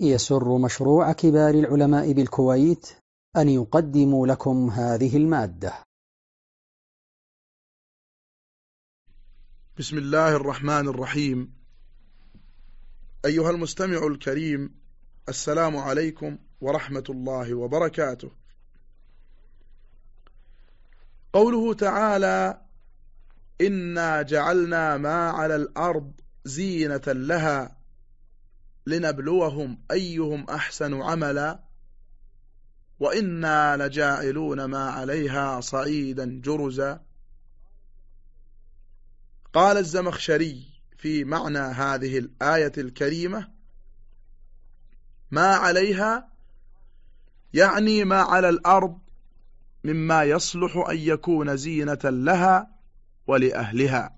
يسر مشروع كبار العلماء بالكويت أن يقدم لكم هذه المادة. بسم الله الرحمن الرحيم. أيها المستمع الكريم السلام عليكم ورحمة الله وبركاته. قوله تعالى إنا جعلنا ما على الأرض زينة لها لنبلوهم أيهم أحسن عملا وإنا لجاعلون ما عليها صعيدا جرزا. قال الزمخشري في معنى هذه الآية الكريمة ما عليها يعني ما على الأرض مما يصلح أن يكون زينة لها ولأهلها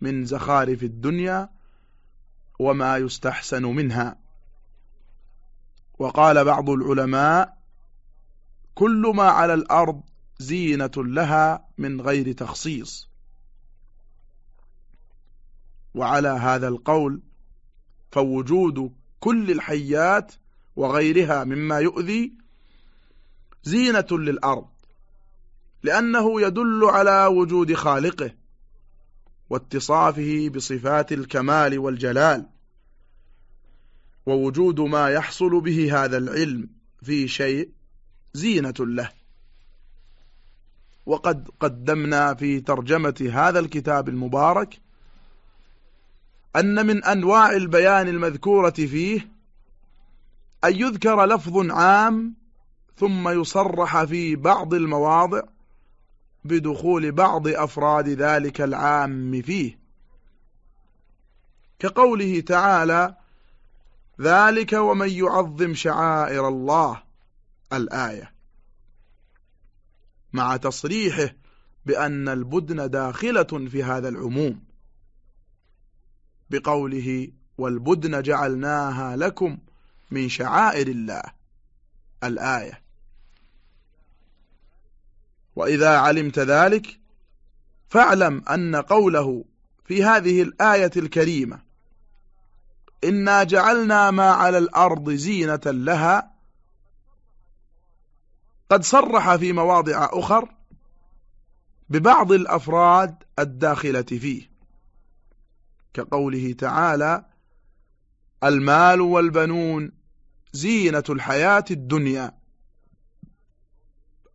من زخارف الدنيا وما يستحسن منها. وقال بعض العلماء كل ما على الأرض زينة لها من غير تخصيص. وعلى هذا القول فوجود كل الحيات وغيرها مما يؤذي زينة للأرض لأنه يدل على وجود خالقه. واتصافه بصفات الكمال والجلال ووجود ما يحصل به هذا العلم في شيء زينة له. وقد قدمنا في ترجمة هذا الكتاب المبارك أن من أنواع البيان المذكورة فيه أن يذكر لفظ عام ثم يصرح في بعض المواضع بدخول بعض أفراد ذلك العام فيه. كقوله تعالى ذلك ومن يعظم شعائر الله. الآية. مع تصريحه بأن البدن داخلة في هذا العموم. بقوله والبدن جعلناها لكم من شعائر الله. الآية. وإذا علمت ذلك فاعلم أن قوله في هذه الآية الكريمة إنا جعلنا ما على الأرض زينة لها قد صرح في مواضع أخر ببعض الأفراد الداخلة فيه. كقوله تعالى المال والبنون زينة الحياة الدنيا.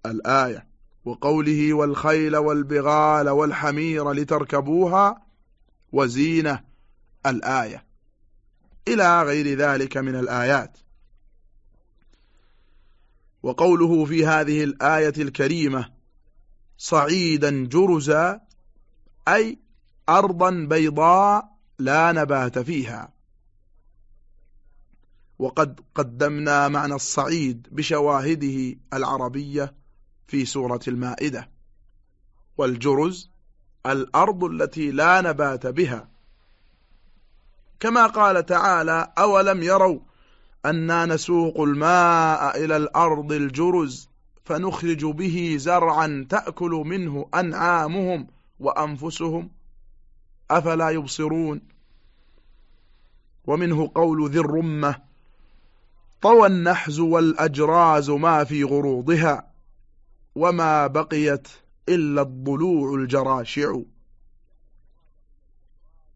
الآية. وقوله والخيل والبغال والحمير لتركبوها وزينة الآية. إلى غير ذلك من الآيات. وقوله في هذه الآية الكريمة صعيدا جرزا أي أرضا بيضاء لا نبات فيها. وقد قدمنا معنى الصعيد بشواهده العربية في سورة المائدة. والجرز الأرض التي لا نبات بها. كما قال تعالى أولم يروا أنا نسوق الماء إلى الأرض الجرز فنخرج به زرعا تأكل منه أنعامهم وأنفسهم؟ أفلا يبصرون؟ ومنه قول ذي الرمة طوى النحز والأجراز ما في غروضها. وما بقيت إلا الضلوع الجراشع.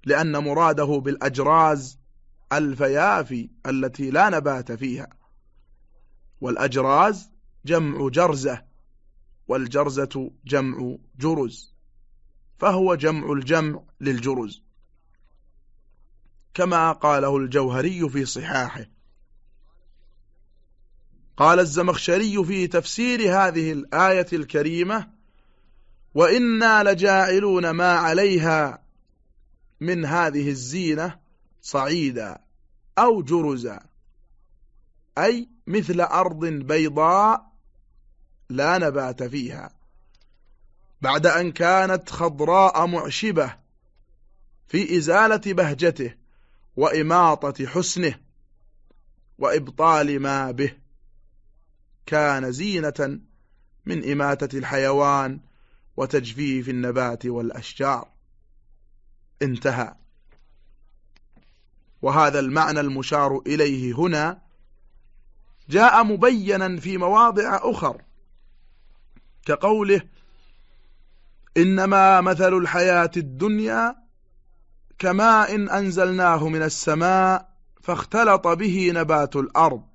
لأن مراده بالأجراز الفيافي التي لا نبات فيها. والأجراز جمع جرزة والجرزة جمع جرز. فهو جمع الجمع للجرز. كما قاله الجوهري في صحاحه. قال الزمخشري في تفسير هذه الآية الكريمة وإنا لجاعلون ما عليها من هذه الزينة صعيدا أو جرزا أي مثل أرض بيضاء لا نبات فيها بعد أن كانت خضراء معشبة في إزالة بهجته وإماطة حسنه وإبطال ما به. كان زينة من إماتة الحيوان وتجفيف النبات والأشجار. انتهى. وهذا المعنى المشار إليه هنا. جاء مبينا في مواضع أخر كقوله إنما مثل الحياة الدنيا كماء أنزلناه من السماء فاختلط به نبات الأرض.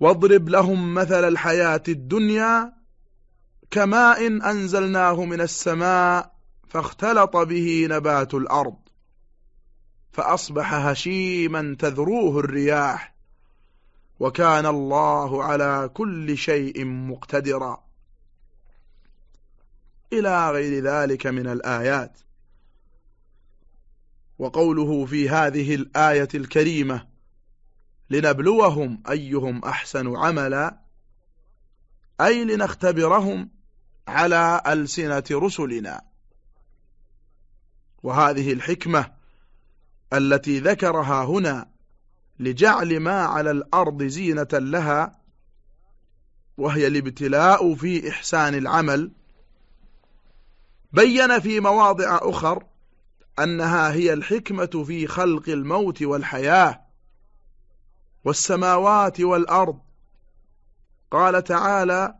واضرب لهم مثل الحياة الدنيا كماء أنزلناه من السماء فاختلط به نبات الأرض فأصبح هشيما تذروه الرياح وكان الله على كل شيء مقتدرا. إلى غير ذلك من الآيات. وقوله في هذه الآية الكريمة لنبلوهم أيهم أحسن عملا أي لنختبرهم على ألسنة رسلنا. وهذه الحكمة التي ذكرها هنا لجعل ما على الأرض زينة لها وهي الابتلاء في إحسان العمل. بين في مواضع أخر أنها هي الحكمة في خلق الموت والحياة. والسماوات والأرض. قال تعالى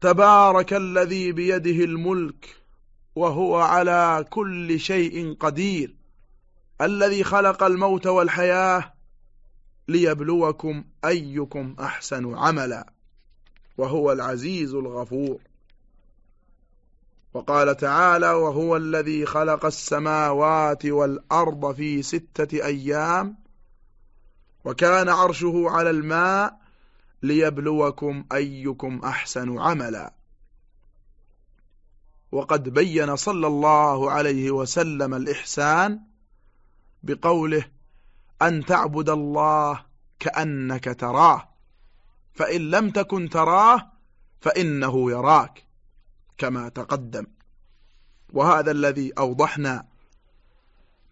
تبارك الذي بيده الملك وهو على كل شيء قدير الذي خلق الموت والحياة ليبلوكم أيكم أحسن عملا وهو العزيز الغفور. وقال تعالى وهو الذي خلق السماوات والأرض في ستة أيام وكان عرشه على الماء ليبلوكم أيكم أحسن عملا. وقد بين صلى الله عليه وسلم الإحسان بقوله أن تعبد الله كأنك تراه فإن لم تكن تراه فإنه يراك كما تقدم. وهذا الذي أوضحنا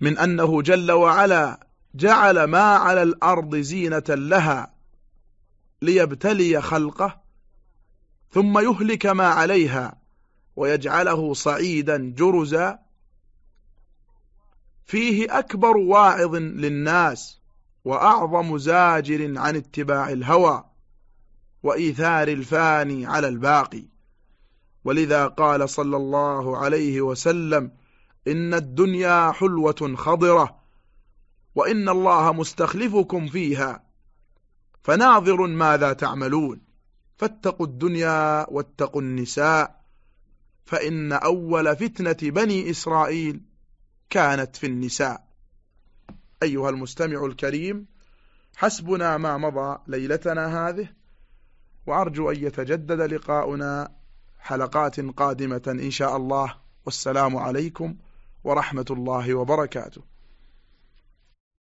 من أنه جل وعلا جعل ما على الأرض زينة لها ليبتلي خلقه ثم يهلك ما عليها ويجعله صعيدا جرزا. فيه أكبر واعظ للناس وأعظم زاجر عن اتباع الهوى وإيثار الفاني على الباقي. ولذا قال صلى الله عليه وسلم إن الدنيا حلوة خضرة وإن الله مستخلفكم فيها فناظر ماذا تعملون فاتقوا الدنيا واتقوا النساء فإن أول فتنة بني إسرائيل كانت في النساء. أيها المستمع الكريم حسبنا ما مضى ليلتنا هذه وأرجو أن يتجدد لقاؤنا حلقات قادمة إن شاء الله. والسلام عليكم ورحمة الله وبركاته.